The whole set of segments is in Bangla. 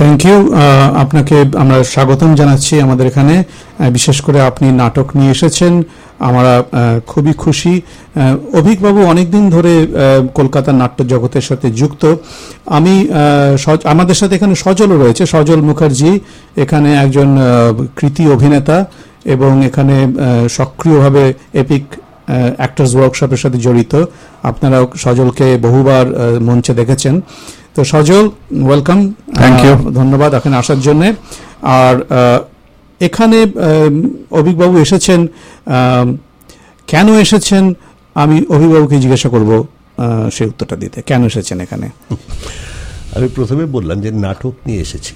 থ্যাংক ইউ আপনাকে আমরা স্বাগতম জানাচ্ছি আমাদের এখানে। বিশেষ করে আপনি নাটক নিয়ে এসেছেন। আমরা খুবই খুশি। অভিকবাবু অনেকদিন ধরে কলকাতার নাট্য জগতের সাথে যুক্ত। আমি আমাদের সাথে এখানে সজলও রয়েছে, সজল মুখার্জি। এখানে একজন কৃতি অভিনেতা এবং এখানে সক্রিয়ভাবে এপিক অ্যাক্টার্স ওয়ার্কশপের সাথে জড়িত। আপনারা সজলকে বহুবার মঞ্চে দেখেছেন। তো সজল ওয়েলকাম থ্যাংক ইউ ধন্যবাদ এখানে আসার জন্য। আর এখানে অভিকবাবু এসেছেন কেন এসেছেন? আমি অভিকবাবুকে জিজ্ঞাসা করব সেই উত্তরটা দিতে। কেন এসেছেন এখানে? আমি প্রথমে বললাম যে নাটক নিয়ে এসেছি।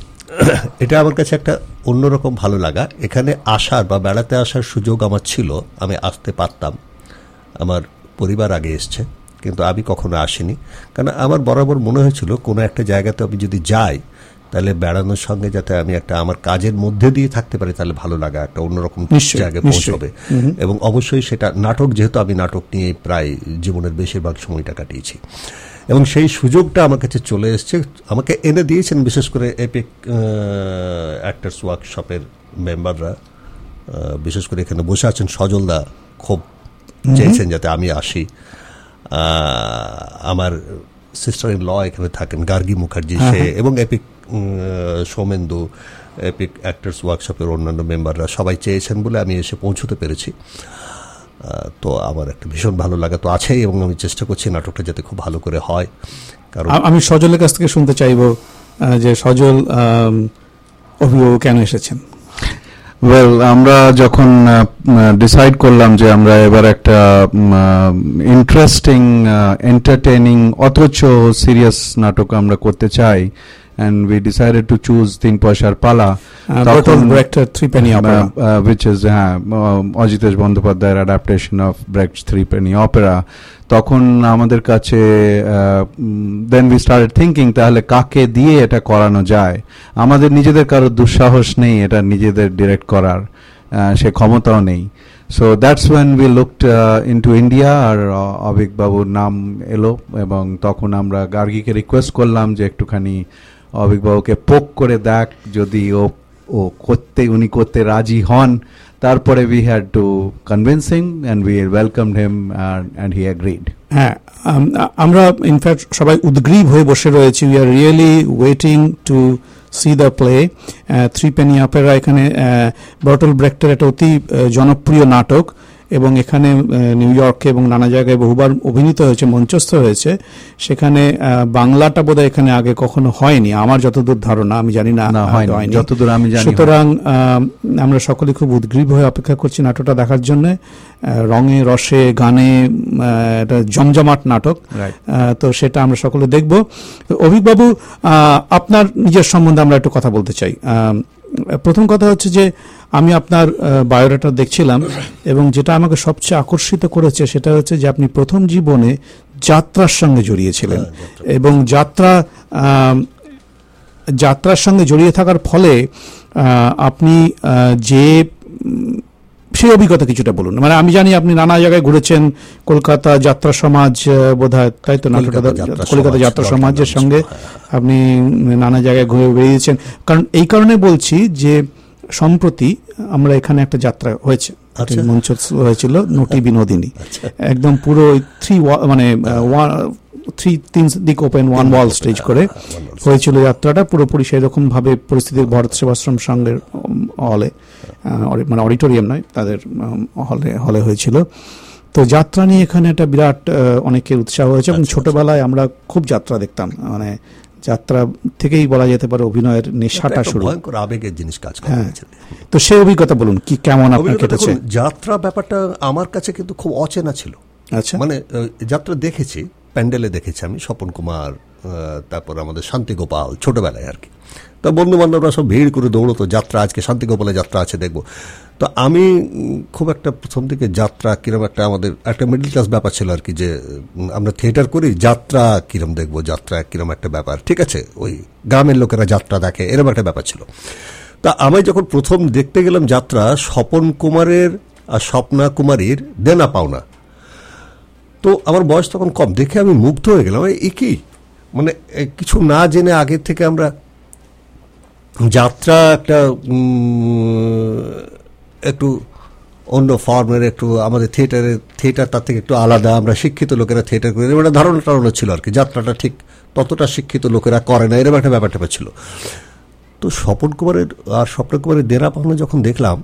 এটা আমার কাছে একটা অন্যরকম ভালো লাগা। এখানে আসার বা বেড়াতে আসার সুযোগ আমার ছিল। আমি আসতে পারতাম। আমার পরিবার আগে এসছে। কিন্তু আমি কখনো আসিনি। কারণ আমার বরাবর মনে হয়েছিল কোনো একটা জায়গাতে আমি যদি যাই তাহলে বেড়ানোর সঙ্গে যাতে আমি একটা আমার কাজের মধ্যে দিয়ে থাকতে পারি তাহলে ভালো লাগা একটা অন্যরকম জায়গায় পৌঁছবে। এবং অবশ্যই সেটা নাটক যেহেতু আমি নাটক নিয়ে প্রায় জীবনের বেশিরভাগ সময়টা কাটিয়েছি। এবং সেই সুযোগটা আমার কাছে চলে এসছে। আমাকে এনে দিয়েছেন বিশেষ করে এপিক অ্যাক্টার্স ওয়ার্কশপের মেম্বাররা। বিশেষ করে এখানে বসে আছেন সজলদা খুব চেয়েছেন যাতে আমি আসি। আমার সিস্টার ইন ল এখানে থাকেন গার্গী মুখার্জি সে এবং এপিক সৌমেন্দু এপিক অ্যাক্টার্স ওয়ার্কশপের অন্যান্য মেম্বাররা সবাই চেয়েছেন বলে আমি এসে পৌঁছতে পেরেছি। তো আমার একটা ভীষণ ভালো লাগা তো আছেই এবং আমি চেষ্টা করছি নাটকটা যাতে খুব ভালো করে হয়। কারণ আমি সজলের কাছ থেকে শুনতে চাইব যে সজল অভিভাবক কেন এসেছেন? ওয়েল আমরা যখন ডিসাইড করলাম যে আমরা এবার একটা ইন্টারেস্টিং এন্টারটেনিং অথচ সিরিয়াস নাটক আমরা করতে চাই and we decided to choose Tin Poishar Pala. Uh, Bertolt Brecht Three Penny Opera. Uh, uh, which is uh, Ajitesh Bandyopadhyay's adaptation of Brecht's Three Penny Opera. তখন আমাদের কাছে দেন উই স্টার্টেড থিঙ্কিং তাহলে কাকে দিয়ে এটা করানো যায় আমাদের নিজেদের কারও দুঃসাহস নেই এটা নিজেদের ডিরেক্ট করার সে ক্ষমতাও নেই so that's when we looked into India আর অভিক বাবুর নাম এলো এবং তখন আমরা গার্গিকে রিকোয়েস্ট করলাম যে একটুখানি অভিকবাবুকে পোক করে দেখ যদি ও ও করতে, উনি করতে রাজি হন। তারপরে we had to convincing and we welcome him and he agreed হ্যাঁ আমরা ইনফ্যাক্ট সবাই উদ্গ্রীব হয়ে বসে রয়েছি। We are really waiting to see the play threepenny opera এখানে বটল ব্রেক্টের একটা অতি জনপ্রিয় নাটক। এবং এখানে নিউ ইয়র্কে এবং নানা জায়গায় বহুবার অভিনীত হয়েছে মঞ্চস্থ হয়েছে। সেখানে বাংলাটা বোধহয় এখানে আগে কখনো হয়নি। আমার যতদূর ধারণা আমি জানি না হয়নি। যতদূর আমি জানি সুতরাং আমরা সকলে খুব উদ্গ্রীব হয়ে অপেক্ষা করছি নাটকটা দেখার জন্য। রঙে রসে গানে এটা জমজমাট নাটক। তো সেটা আমরা সকলে দেখব। অভিকবাবু আপনার নিজের সম্বন্ধে আমরা একটু কথা বলতে চাই। প্রথম কথা হচ্ছে যে আমি আপনার বায়োডাটা দেখছিলাম এবং যেটা আমাকে সবচেয়ে আকর্ষিত করেছে সেটা হচ্ছে যে আপনি প্রথম জীবনে যাত্রার সঙ্গে জড়িয়েছিলেন এবং যাত্রা যাত্রার সঙ্গে জড়িয়ে থাকার ফলে আপনি যে সেই অভিজ্ঞতা কিছুটা বলুন। মানে আমি জানি আপনি নানা জায়গায় ঘুরেছেন কলকাতা যাত্রা সমাজ বোধ হয় তাই তো? কলকাতা যাত্রা সমাজের সঙ্গে আপনি নানা জায়গায় ঘুরে বেরিয়েছেন কারণ এই কারণে বলছি যে সম্প্রতি আমরা এখানে একটা যাত্রা হয়েছে। মঞ্চ হয়েছিল নটি বিনোদিনী। একদম পুরো থ্রি মানে থ্রি তিন দিক ওপেন ওয়ান ওয়াল স্টেজ করে হয়েছিল যাত্রাটা। পুরোপুরি সেই রকম ভাবে পরিস্থিতি ভরত সেবাশ্রম সঙ্গের হলে মানে অডিটোরিয়াম নয় তাদের হলে হলে হয়েছিল। তো যাত্রা নিয়ে এখানে একটা বিরাট অনেকের উৎসাহ হয়েছে এবং ছোটবেলায় আমরা খুব যাত্রা দেখতাম। মানে যাত্রা থেকেই বলা যেতে পারে অভিনয়ের নেশাটা শুরু। আবেগের জিনিস কাজ হ্যাঁ। তো সেই অভিজ্ঞতা বলুন কি কেমন আপনার কেটেছে? যাত্রা ব্যাপারটা আমার কাছে কিন্তু খুব অচেনা ছিল। আচ্ছা। মানে যাত্রা দেখেছি প্যান্ডেলে দেখেছি আমি স্বপন কুমার তারপর আমাদের শান্তিগোপাল ছোটবেলায় আর কি। তা বন্ধু বান্ধবরা সব ভিড় করে দৌড়তো, যাত্রা, আজকে শান্তিগোপালে যাত্রা আছে, দেখব। তো আমি খুব একটা প্রথম থেকে যাত্রা কিরম একটা আমাদের, একটা মিডল ক্লাস ব্যাপার ছিল আর কি, যে আমরা থিয়েটার করি, যাত্রা কিরম দেখব, যাত্রা কিরম একটা ব্যাপার, ঠিক আছে? ওই গ্রামের লোকেরা যাত্রা দেখে, এরকম একটা ব্যাপার ছিল। তা আমি যখন প্রথম দেখতে গেলাম যাত্রা, স্বপন কুমারের আর স্বপ্না কুমারীর দেনা পাওনা। তো আমার বয়স তখন কম, দেখে আমি মুগ্ধ হয়ে গেলাম এ কি? মানে কিছু না জেনে আগের থেকে আমরা যাত্রা একটা একটু অন্য ফর্মের একটু আমাদের থিয়েটারের থিয়েটার তার থেকে একটু আলাদা। আমরা শিক্ষিত লোকেরা থিয়েটার করি এরকম একটা ধারণা টারণা ছিল আর কি। যাত্রাটা ঠিক ততটা শিক্ষিত লোকেরা করে না এরকম একটা ব্যাপার ট্যাপার ছিল। তো স্বপন কুমারের আর স্বপ্ন কুমারের দেরা পাহানো যখন দেখলাম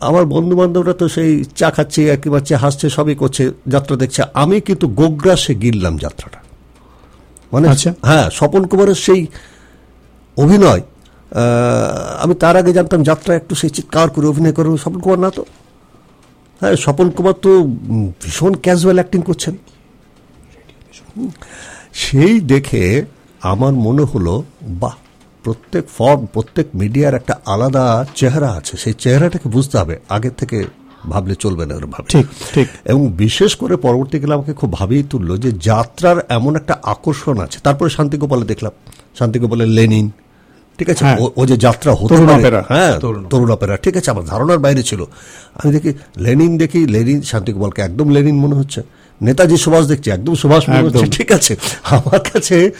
আমার বন্ধু বান্ধবরা তো সেই চা খাচ্ছে একই বাচ্চা হাসছে সবই করছে যাত্রা দেখছে। আমি কিন্তু গোগ্রাসে গিললাম যাত্রাটা। মানে আচ্ছা। হ্যাঁ স্বপন কুমারের সেই অভিনয় আমি তার আগে জানতাম যাত্রা একটু সেই চিৎকার করে অভিনয় করে স্বপন কুমার না তো? হ্যাঁ স্বপন কুমার তো ভীষণ ক্যাজুয়াল অ্যাক্টিং করছেন। সেই দেখে আমার মনে হলো বাহ প্রত্যেক ফর্ম প্রত্যেক মিডিয়ার একটা আলাদা চেহারা আছে। সেই চেহারাটাকে বুঝতে হবে আগের থেকে ভাবলে চলবে না ওরকম ভাবে। ঠিক ঠিক। এবং বিশেষ করে পরবর্তীকালে আমাকে খুব ভাবেই তুললো যে যাত্রার এমন একটা আকর্ষণ আছে। তারপরে শান্তিগোপালে দেখলাম। শান্তিগোপালের লেনিন ঠিক আছে হ্যাঁ। ও- যে যাত্রা হতে অপেরা। হ্যাঁ। তরুণ অপেরা ঠিক আছে আমার ধারণার বাইরে ছিল। আমি দেখি লেনিন দেখি লেনিন শান্তিগোপালকে একদম লেনিন মনে হচ্ছে। নেতাজি সুভাষ দেখছি একদম সুভাষ মনে হচ্ছে ঠিক আছে। আমার কাছে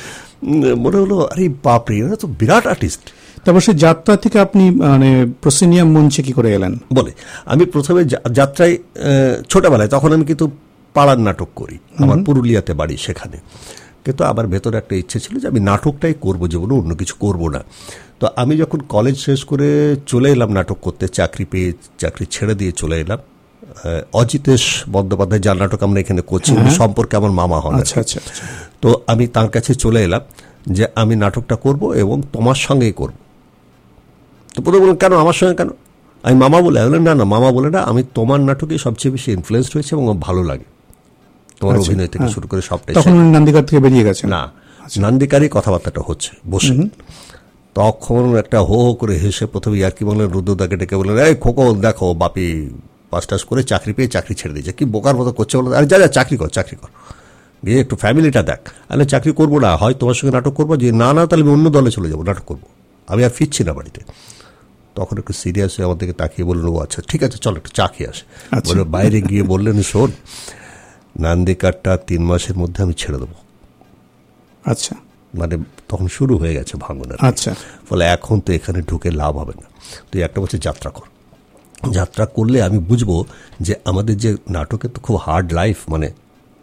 মনে হলো আরে বাপরে এরা তো বিরাট আর্টিস্ট তারপর সেই যাত্রা থেকে আপনি মানে প্রসিনিয়াম মঞ্চে কি করে এলেন? বলে আমি প্রথমে যাত্রায় ছোটবেলায় তখন আমি কিন্তু পাড়ার নাটক করি আমার পুরুলিয়াতে বাড়ি সেখানে। কিন্তু আমার ভেতরে একটা ইচ্ছে ছিল যে আমি নাটকটাই করব জীবনে অন্য কিছু করব না। তো আমি যখন কলেজ শেষ করে চলে এলাম নাটক করতে চাকরি পেয়ে চাকরি ছেড়ে দিয়ে চলে এলাম অজিতেশ বন্দ্যোপাধ্যায় যার নাটক আমরা এখানে করছি উনি সম্পর্কে আমার মামা হন আচ্ছা আচ্ছা আচ্ছা। তো আমি তার কাছে চলে এলাম যে আমি নাটকটা করব এবং তোমার সঙ্গেই করব। তো প্রথমে বললেন কেন আমার সঙ্গে কেন? আমি মামা বলে না না মামা বলে না আমি তোমার নাটকে সবচেয়ে বেশি ইনফ্লুয়েন্স হয়েছে এবং আমার ভালো লাগে। তোমার আচ্ছা, অভিনয় থেকে হ্যাঁ। শুরু করে সবটাই তখন নান্দিঘাট থেকে বেরিয়ে গেছে? না নান্দিকারই কথাবার্তাটা হচ্ছে বসে। তখন একটা হো হো করে হেসে প্রথমে আর কি বললেন রুদ্রদাকে ডেকে বললেন এই খোকো দেখো বাপি পাস টাস করে চাকরি পেয়ে চাকরি ছেড়ে দিয়েছে। কি বোকার মতো করছে বলো? আরে যা যা চাকরি কর চাকরি কর। গিয়ে একটু ফ্যামিলিটা দেখ। আরে চাকরি করব না হয় তোমার সঙ্গে নাটক করব? যে না না তাহলে আমি অন্য দলে চলে যাব নাটক করব। আমি আর ফিরছি না বাড়িতে। তখন একটু সিরিয়াস হয়ে আমার দিকে তাকিয়ে বললেন ও আচ্ছা ঠিক আছে চল একটু চা খেয়ে আসে। আচ্ছা। বলে বাইরে গিয়ে বললেন শোন নান্দিকারটা তিন মাসের মধ্যে আমি ছেড়ে দেবো। আচ্ছা। মানে তখন শুরু হয়ে গেছে ভাঙনের। আচ্ছা। ফলে এখন তো এখানে ঢুকে লাভ হবে না। তুই একটা বছর যাত্রা কর। যাত্রা করলে আমি বুঝব যে আমাদের যে নাটকের তো খুব হার্ড লাইফ মানে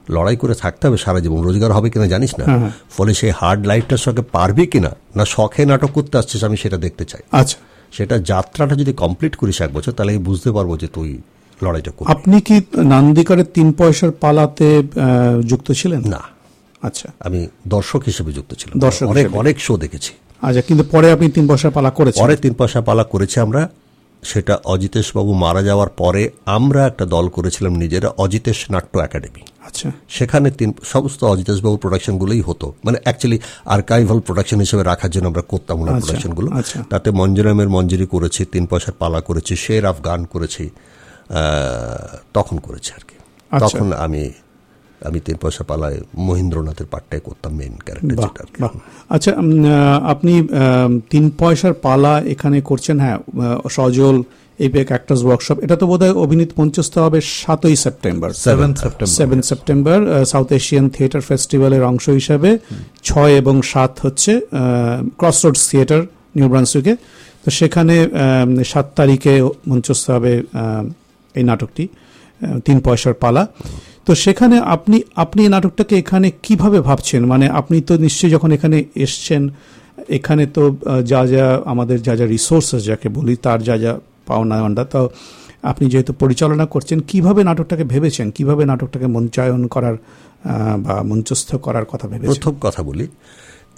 লড়াই করে থাকতে হবে সারা জীবন। রোজগার হবে কিনা জানিস না। ফলে সেই হার্ড লাইফটার সঙ্গে পারবি কিনা না শখে নাটক করতে আসছিস আমি সেটা দেখতে চাই। আচ্ছা। সেটা যাত্রাটা যদি কমপ্লিট করিস এক বছর তাহলে আমি বুঝতে পারব যে তুই লড়াইটা করবি। আপনি কি নান্দিকারের তিন পয়সার পালাতে যুক্ত ছিলেন? না। আচ্ছা। আমি দর্শক হিসেবে যুক্ত ছিলাম। দর্শক অনেক অনেক শো দেখেছি। আচ্ছা কিন্তু পরে আপনি তিন পয়সার পালা করেছেন। পরে তিন পয়সা পালা করেছি আমরা। সেটা অজিতেশ বাবু মারা যাওয়ার পরে আমরা একটা দল করেছিলাম নিজেরা অজিতেশ নাট্য একাডেমি। আচ্ছা। সেখানে তিন সমস্ত অজিতেশ বাবু প্রোডাকশনগুলোই হতো। মানে অ্যাকচুয়ালি আর্কাইভাল প্রোডাকশন হিসেবে রাখার জন্য আমরা করতাম ওনার আচ্ছা, প্রোডাকশনগুলো আচ্ছা। তাতে মঞ্জুরামের মঞ্জুরি করেছি তিন পয়সার পালা করেছি শের আফগান করেছি। তখন করেছি আর কি। আচ্ছা। তখন আমি আমি তিন পয়সা পালায় মহেন্দ্রনাথের পাঠটাই করতাম মেন ক্যারেক্টার যেটা আচ্ছা আপনি তিন পয়সার পালা এখানে করছেন হ্যাঁ সজল এপেক অ্যাক্টার্স ওয়ার্কশপ এটা তো বোধহয় অভিনীত মঞ্চস্থ হবে সাতই September. Seven September seven September South Asian Theatre ফেস্টিভ্যালের অংশ হিসাবে ছয় এবং সাত হচ্ছে ক্রস রোডস থিয়েটার নিউ ব্রান্সুইকে তো সেখানে সাত তারিখে মঞ্চস্থ হবে এই নাটকটি তিন পয়সার পালা। তো সেখানে আপনি আপনি এই নাটকটাকে এখানে কীভাবে ভাবছেন? মানে আপনি তো নিশ্চয়ই যখন এখানে এসছেন, এখানে তো যা যা আমাদের যা যা রিসোর্সেস যাকে বলি, তার যা যা পাওনা আন্ডা তো আপনি যেহেতু পরিচালনা করছেন, কীভাবে নাটকটাকে ভেবেছেন? কীভাবে নাটকটাকে মঞ্চায়ন করার বা মঞ্চস্থ করার কথা ভেবেছেন? প্রথম কথা বলি,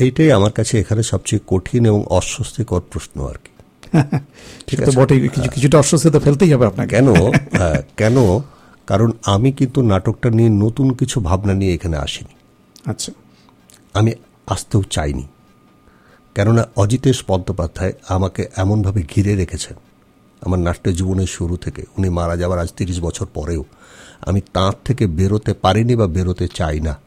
এইটাই আমার কাছে এখানে সবচেয়ে কঠিন এবং অস্বস্তিকর প্রশ্ন আর কি। ঠিক তো বটেই। কিছু কিছুটা অস্বস্তি তো ফেলতেই হবে আপনাকে। কেন? হ্যাঁ, কেন? কারণ আমি কিন্তু নাটকটা নিয়ে নতুন কিছু ভাবনা নিয়ে এখানে আসিনি। আচ্ছা। আমি আসতেও চাইনি। কেননা অজিতেশ বন্দ্যোপাধ্যায় আমাকে এমনভাবে ঘিরে রেখেছেন। আমার নাট্য জীবনের শুরু থেকে উনি মারা যাওয়ার আজ তিরিশ বছর পরেও আমি তাঁর থেকে বেরোতে পারিনি বা বেরোতে চাই না।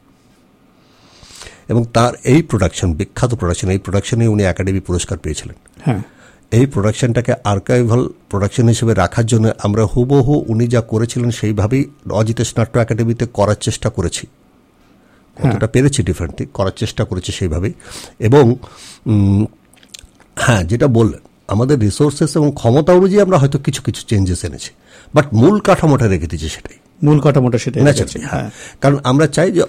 এবং তার এই প্রোডাকশন বিখ্যাত প্রোডাকশন এই প্রোডাকশনে উনি একাডেমি পুরস্কার পেয়েছিলেন। হ্যাঁ। এই প্রোডাকশনটাকে আর্কাইভাল প্রোডাকশন হিসেবে রাখার জন্য আমরা হুবহু উনি যা করেছিলেন সেইভাবেই অজিতেশ নাট্য একাডেমিতে করার চেষ্টা করেছি। কতটা পেরেছি ডিফারেন্টলি করার চেষ্টা করেছি সেইভাবেই। এবং হ্যাঁ যেটা বললেন আমাদের রিসোর্সেস এবং ক্ষমতা অনুযায়ী আমরা হয়তো কিছু কিছু চেঞ্জেস এনেছি বাট মূল কাঠামোটা রেখে দিয়েছি সেটাই। মূল কাঠামোটা সেটাই রয়েছে। হ্যাঁ। কারণ আমরা চাই যে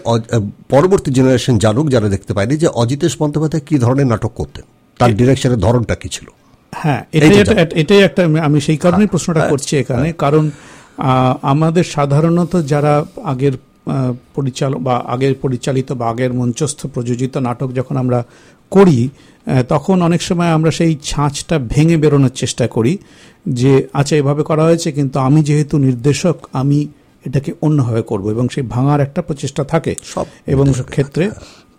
পরবর্তী জেনারেশন জানুক যারা দেখতে পায়নি যে অজিতেশ বন্দ্যোপাধ্যায় কি ধরনের নাটক করতেন তার ডিরেকশনের ধরনটা কি ছিল। হ্যাঁ এটাই একটা- এটাই একটা আমি সেই কারণেই প্রশ্নটা হ্যাঁ, করছি এখানে কারণ আমাদের সাধারণত যারা আগের পরিচালক বা আগের পরিচালিত বা আগের মঞ্চস্থ প্রযোজিত নাটক যখন আমরা করি তখন অনেক সময় আমরা সেই ছাঁচটা ভেঙে বেরোনোর চেষ্টা করি যে আচ্ছা এভাবে করা হয়েছে কিন্তু আমি যেহেতু নির্দেশক আমি এটাকে অন্যভাবে করব এবং সেই ভাঙার একটা প্রচেষ্টা থাকে সব এবং ক্ষেত্রে।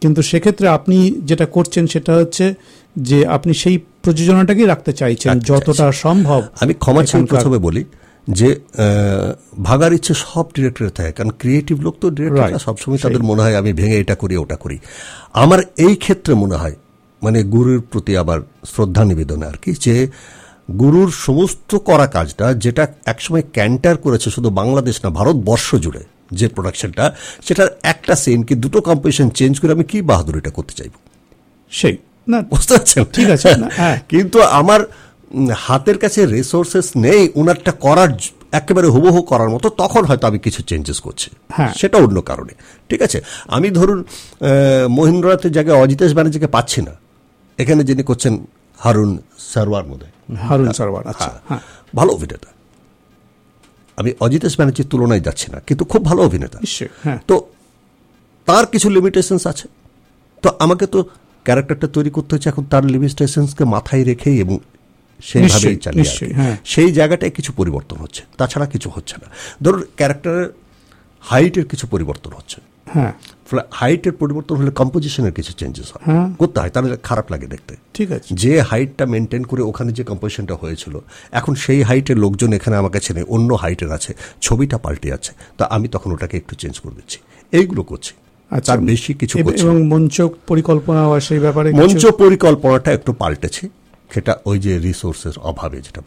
কিন্তু সেক্ষেত্রে আপনি যেটা করছেন সেটা হচ্ছে যে আপনি সেই প্রযোজনাটাকেই রাখতে চাইছেন যতটা সম্ভব আমি ক্ষমা এখানকার- প্রথমে বলি যে ভাগার ইচ্ছে সব ডিরেক্টরের থাকে কারণ ক্রিয়েটিভ লোক তো ডিরেক্টর. সবসময় তাদের মনে হয় আমি ভেঙে এটা করি ওটা করি। আমার এই ক্ষেত্রে মনে হয় মানে গুরুর প্রতি আবার শ্রদ্ধা নিবেদন আর কি যে গুরুর সমস্ত করা কাজটা যেটা একসময় ক্যান্টার করেছে শুধু বাংলাদেশ না ভারতবর্ষ জুড়ে যে প্রোডাকশনটা সেটার একটা সিন কি দুটো কম্পোজিশন চেঞ্জ করে আমি কি বাহাদুরিটা করতে চাইব? সেই। না বুঝতে পারছেন ঠিক আছে, না, হ্যাঁ। কিন্তু আমার হাতের কাছে রিসোর্সেস নেই উনারটা করার একেবারে হুবহু করার মতো তখন হয়তো আমি কিছু চেঞ্জেস করছি। হ্যাঁ। সেটা অন্য কারণে। ঠিক আছে? আমি ধরুন মহেন্দ্রনাথের জায়গায় অজিতেশ ব্যানার্জিকে পাচ্ছি না। এখানে যিনি করছেন হারুন সারওয়ার মধ্যে। হারুন সারওয়ার আচ্ছা হ্যাঁ। ভালো অভিনেতা। আমি অজিতেশ ব্যানার্জির তুলনায় যাচ্ছি না কিন্তু খুব ভালো অভিনেতা। তো তার কিছু লিমিটেশনস আছে। তো আমাকে তো ক্যারেক্টারটা তৈরি করতে হচ্ছে এখন তার লিমিটেশনসকে মাথায় রেখেই এবং সেইভাবেই চালিয়ে হ্যাঁ। সেই জায়গাটায় কিছু পরিবর্তন হচ্ছে তাছাড়া কিছু হচ্ছে না। ধরুন ক্যারেক্টারের হাইটের কিছু পরিবর্তন হচ্ছে। হ্যাঁ। হাইটের পরিবর্তন হলে কম্পোজিশনের কিছু চেঞ্জেস হয়। হ্যাঁ। করতে হয় তাহলে খারাপ লাগে দেখতে। ঠিক আছে। যে হাইটটা মেনটেন করে ওখানে যে কম্পোজিশনটা হয়েছিল এখন সেই হাইটের লোকজন এখানে আমার কাছে নেই অন্য হাইটের আছে ছবিটা পাল্টে আছে তো আমি তখন ওটাকে একটু চেঞ্জ করে দিচ্ছি। এইগুলো করছি। তার বেশি কিছু এবং মঞ্চ পরিকল্পনা সেই ব্যাপারে মঞ্চ পরিকল্পনাটা একটু পাল্টেছে। সেটা ওই যে রিসোর্সের অভাবে যেটা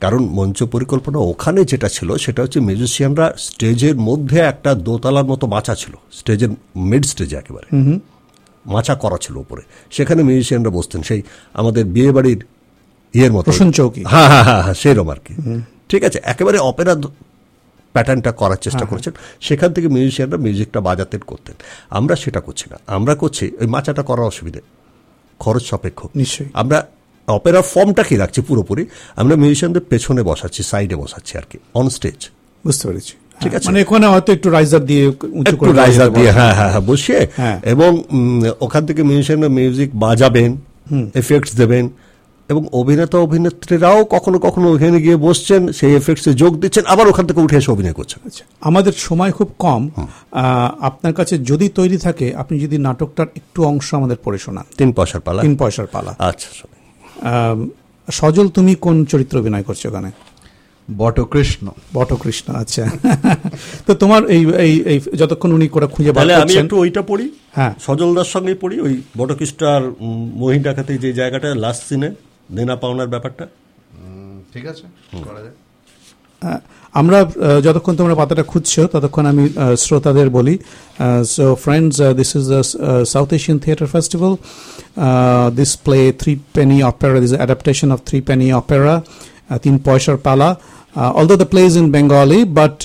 কারণ মঞ্চ পরিকল্পনা ওখানে যেটা ছিল সেটা হচ্ছে মিউজিশিয়ানরা স্টেজের মধ্যে একটা দোতলার মতো মাচা ছিল। স্টেজের মিড স্টেজে একেবারে। মাচা করা ছিল উপরে। সেখানে মিউজিশিয়ানরা বসতেন। সেই আমাদের বিয়ে বাড়ির ইয়ের মতো। হ্যাঁ হ্যাঁ হ্যাঁ হ্যাঁ সেরম আর কি। ঠিক আছে একেবারে অপেরা প্যাটার্নটা করার চেষ্টা করেছেন। সেখান থেকে মিউজিশিয়ানরা মিউজিকটা বাজাতেন করতেন। আমরা সেটা করছি না। আমরা করছি ওই মাচাটা করার অসুবিধে। খরচ সাপেক্ষ। নিশ্চয়ই। আমরা অপেরা ফর্মটা কি রাখছি পুরোপুরি। আমরা মিউজিশিয়ানদের পেছনে বসাচ্ছি সাইডে বসাচ্ছি আর কি অন স্টেজ বুঝতে পেরেছি। ঠিক হ্যাঁ, আছে। মানে এখানে হয়তো একটু রাইজার দিয়ে উঁচু একটু করে রাইজার দিয়ে হ্যাঁ হ্যাঁ হ্যাঁ বসিয়ে হ্যাঁ। এবং ওখান থেকে মিউজিশিয়ানরা মিউজিক বাজাবেন এফেক্টস দেবেন। এবং অভিনেতা অভিনেত্রীরাও কখনো কখনো ওখানে গিয়ে বসছেন সেই এফেক্টসে যোগ দিচ্ছেন আবার ওখান থেকে উঠে এসে অভিনয় করছেন। আচ্ছা আমাদের সময় খুব কম। আপনার কাছে যদি তৈরি থাকে আপনি যদি নাটকটার একটু অংশ আমাদের পড়ে শোনান। তিন পয়সার পালা। তিন পয়সার পালা। আচ্ছা সজল তুমি কোন চরিত্র অভিনয় করছ ওখানে বটকৃষ্ণ। বটকৃষ্ণ আচ্ছা। তো তোমার এই এই এই যতক্ষণ উনি করে খুঁজে বার তাহলে আমি একটু ওইটা পড়ি। হ্যাঁ। সজলদার সঙ্গে পড়ি ওই বটকৃষ্ণ আর মহিন ডাকাতে যে জায়গাটা লাস্ট সিনে দেনা পাওনার ব্যাপারটা? ঠিক আছে করা যায় আহ, আমরা আহ, যতক্ষণ তোমরা পাতাটা খুঁজছো ততক্ষণ আমি আহ, শ্রোতাদের বলি so friends this is the South Asian Theatre Festival this play threepenny opera this adaptation of threepenny opera তিন পয়সার পালা although the play is in Bengali but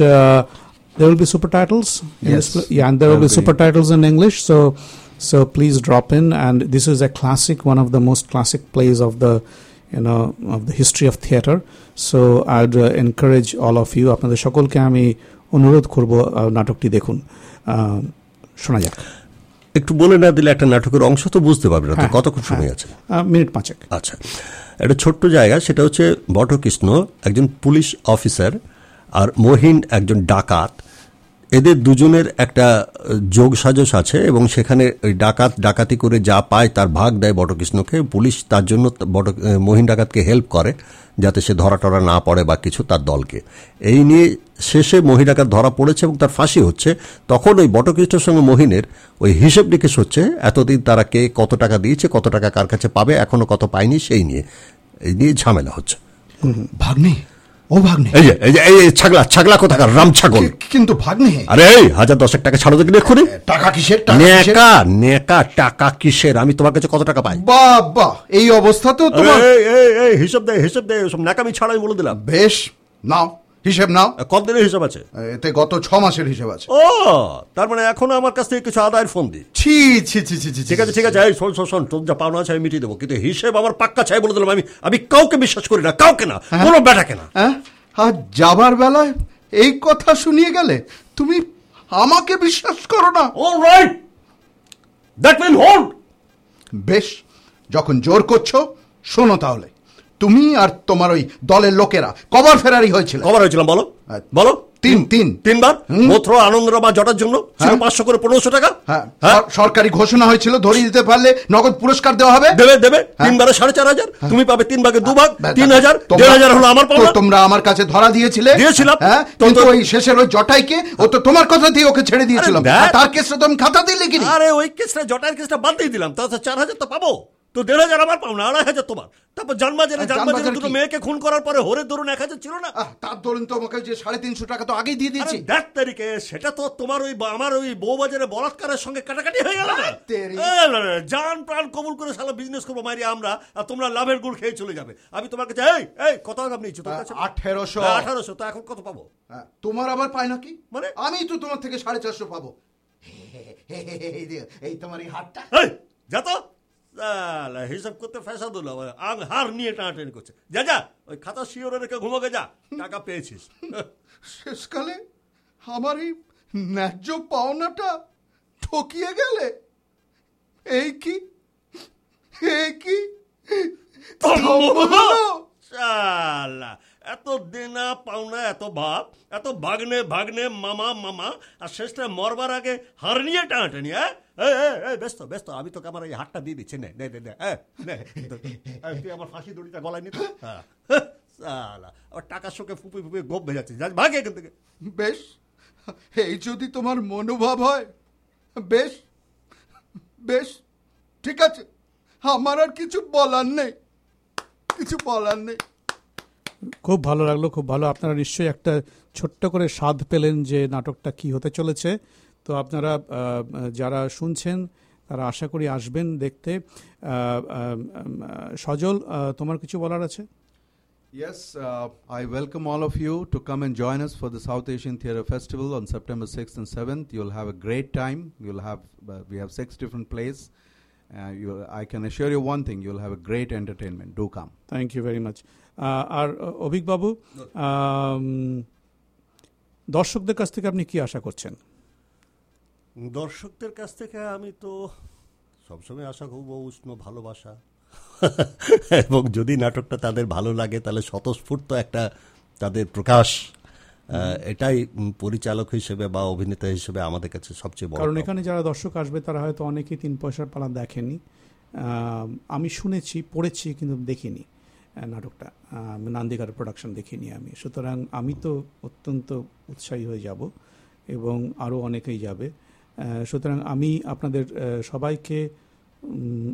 there will be super titles in Yes, this play? yeah and there will be there'll be. super titles in english so so please drop in. And this is a classic one of the most classic plays of the you know of the history of theater. So i'd uh, encourage all of you আপনাদের সকলকে আমি অনুরোধ করব নাটকটি দেখুন। শোনা যাক। একটু বলে না দিলে একটা নাটকের অংশ তো বুঝতে পারবে না হ্যাঁ, কতক্ষণ সময় আছে? আহ, মিনিট পাঁচেক। আচ্ছা একটা ছোট্ট জায়গা সেটা হচ্ছে বটকৃষ্ণ একজন পুলিশ অফিসার আর মহিন একজন ডাকাত। এদের দুজনের একটা যোগ সাজস আছে এবং সেখানে ওই ডাকাত, ডাকাতি করে যা পায় তার ভাগ দেয় বটকৃষ্ণকে। পুলিশ তার জন্য বট মহিন ডাকাতকে হেল্প করে যাতে সে ধরা টরা না পড়ে বা কিছু তার দলকে। এই নিয়ে শেষে মহিন ডাকাত ধরা পড়েছে এবং তার ফাঁসি হচ্ছে। তখন ওই বটকৃষ্ণের সঙ্গে মহিনের ওই হিসেব নিকেশ হচ্ছে, এতদিন তারা কে কত টাকা দিয়েছে, কত টাকা কার কাছে পাবে, এখনও কত পায়নি, সেই নিয়ে, এই নিয়ে ঝামেলা হচ্ছে। ভাগ্নি? ও ভাগ্নে। এই যে এই যে এই ছাগলা ছাগলা কোথাকার? রাম ছাগল কিন্তু ভাগ্নে। আরে এই হাজার দশেক টাকা ছাড়ো দেখি খুনি টাকা কিসের? নেকা নেকা টাকা কিসের? আমি তোমার কাছে কত টাকা পাই? বাবা এই অবস্থাতেও তোমার। এই এই হিসাব দে হিসাব দে সব নাকামি ছাড়াই বলে দিলাম। বেশ নাও। হিসেব নাও। কতদিনের হিসাব আছে? এতে গত ছ মাসের হিসেব আছে। ও তার মানে এখনও আমার কাছ থেকে কিছু আদায়ের ফোন দি। ছি ছি ছি ছি ঠিক আছে ঠিক আছে এই শোন শোন শোন তোর যা পাওনা আছে আমি মিটিয়ে দেবো। কিন্তু হিসেব আমার পাক্কা চাই বলে দিলাম। আমি আমি কাউকে বিশ্বাস করি না কাউকে না কোনো বেটাকে না। হ্যাঁ? আর যাবার বেলায় এই কথা শুনিয়ে গেলে তুমি আমাকে বিশ্বাস করো না। All right that will hold বেশ যখন জোর করছ শোনো তাহলে। তুমি আর তোমার ওই দলের লোকেরা কবার ফেরারি হয়েছিল। কবার হয়েছিলাম বলো। বলো। তিন তিন। তিনবার? বা জটার জন্য? ছিল হ্যাঁ। পাঁচশো করে পনেরোশো টাকা? হ্যাঁ। হ্যাঁ? সরকারি ঘোষণা হয়েছিল ধরিয়ে দিতে পারলে নগদ পুরস্কার দেওয়া হবে। দেবে দেবে। তিনবারে সাড়ে চার হাজার। তুমি পাবে তিন ভাগে দু ভাগ। তিন হাজার। দেড় হাজার হলো আমার পাওনা। তোমরা আমার কাছে ধরা দিয়েছিলে। দিয়েছিলাম। হ্যাঁ। কিন্তু ওই শেষের ওই জটাইকে ও তো তোমার কথা দিয়ে ওকে ছেড়ে দিয়েছিলাম তার কেসটা তো আমি খাতা দিয়ে লিখিনি। আরে ওই কেসটা জটার কেসটা বাদ দিয়ে দিলাম। তাহলে চার হাজার তো পাবো। তো দেড় হাজার আমার পাবো না আড়াই হাজার তোমার। তারপর জানবাজারে জানবাজারে দুটো মেয়েকে খুন করার পরে হরে ধরুন এক হাজার ছিল না? তার ধরুন তো আমাকে যে সাড়ে তিনশো টাকা তো আগেই দিয়ে দিয়েছি। দেখ তারিখে সেটা তো তোমার ওই আমার ওই বউবাজারে বলাৎকারের সঙ্গে কাটাকাটি হয়ে গেল জান প্রাণ কবুল করে সালা বিজনেস করব মারি আমরা আর তোমরা লাভের গুড় খেয়ে চলে যাবে। আমি তোমার কাছে এই এই কত টাকা নিয়েছো তোর কাছে? আঠেরোশো। আঠারোশো তো এখন কত পাবো? হ্যাঁ, তোমার আবার পায় নাকি? মানে? আমি তো তোমার থেকে সাড়ে চারশো পাবো। এই তোমার এই হাতটা। যা তো। সালা, হিসাব করতে ফেসা দিল আং হার নিয়ে টানাটানি করছে। যা যা ওই খাতা শিওরে রেখে ঘুমাকে যা টাকা পেয়েছিস। শেষকালে আমার এই ন্যায্য পাওনাটা ঠকিয়ে গেলে এই কি? এই কি? শালা এত দেনা পাওনা এত ভাব এত ভাগ্নে ভাগ্নে মামা মামা আর শেষটা মরবার আগে হার নিয়ে টানাটানি হ্যাঁ? ব্যস্ত ব্যস্ত আমি তোকে আমার এই হাতটা দিয়ে দিচ্ছি নে নে নে, তুই আমার ফাঁসি দড়িটা গলায় নিতে হ্যাঁ। শালা আবার টাকার শোকে ফুপে ফুপে গোপ ভেজাচ্ছে যাস ভাগে এখান থেকে। বেশ এই যদি তোমার মনোভাব হয় বেশ বেশ ঠিক আছে আমার আর কিছু বলার নেই কিছু বলার নেই। খুব ভালো লাগল খুব ভালো। আপনারা নিশ্চয়ই একটা ছোট্ট করে স্বাদ পেলেন যে নাটকটা কি হতে চলেছে। তো আপনারা যারা শুনছেন তারা আশা করি আসবেন দেখতে সজল তোমার কিছু বলার আছে Yes, uh, I welcome all of you to come and join us for the South Asian Theatre Festival on September 6th and 7th. You'll have a great time. You'll have uh, we have six different plays. Uh, you, I can assure you one thing: you'll have a great entertainment. Do come. Thank you very much আর আহ, অভিকবাবু আম, দর্শকদের কাছ থেকে আপনি কি আশা করছেন দর্শকদের কাছ থেকে আমি তো সবসময় আশা করব উষ্ণ ভালোবাসা। এবং যদি নাটকটা তাদের ভালো লাগে তাহলে স্বতঃস্ফূর্ত একটা তাদের প্রকাশ এটাই পরিচালক হিসেবে বা অভিনেতা হিসেবে আমাদের কাছে সবচেয়ে বড় কারণ এখানে যারা দর্শক আসবে তারা হয়তো অনেকেই তিন পয়সার পালা দেখেনি। আমি শুনেছি পড়েছি কিন্তু দেখিনি নাটকটা। নান্দিকার প্রোডাকশন দেখিনি আমি। সুতরাং আমি তো অত্যন্ত উৎসাহী হয়ে যাব এবং আরও অনেকেই যাবে। সুতরাং আমি আপনাদের সবাইকে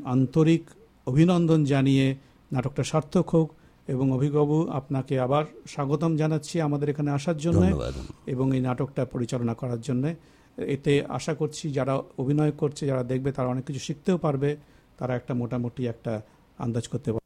আন্তরিক অভিনন্দন জানিয়ে নাটকটা সার্থক হোক এবং অভিজ্ঞবাবু আপনাকে আবার স্বাগতম জানাচ্ছি আমাদের এখানে আসার জন্য এবং এই নাটকটা পরিচালনা করার জন্য। এতে আশা করছি যারা অভিনয় করছে যারা দেখবে তারা অনেক কিছু শিখতেও পারবে। তারা একটা মোটামুটি একটা আন্দাজ করতে পারবে।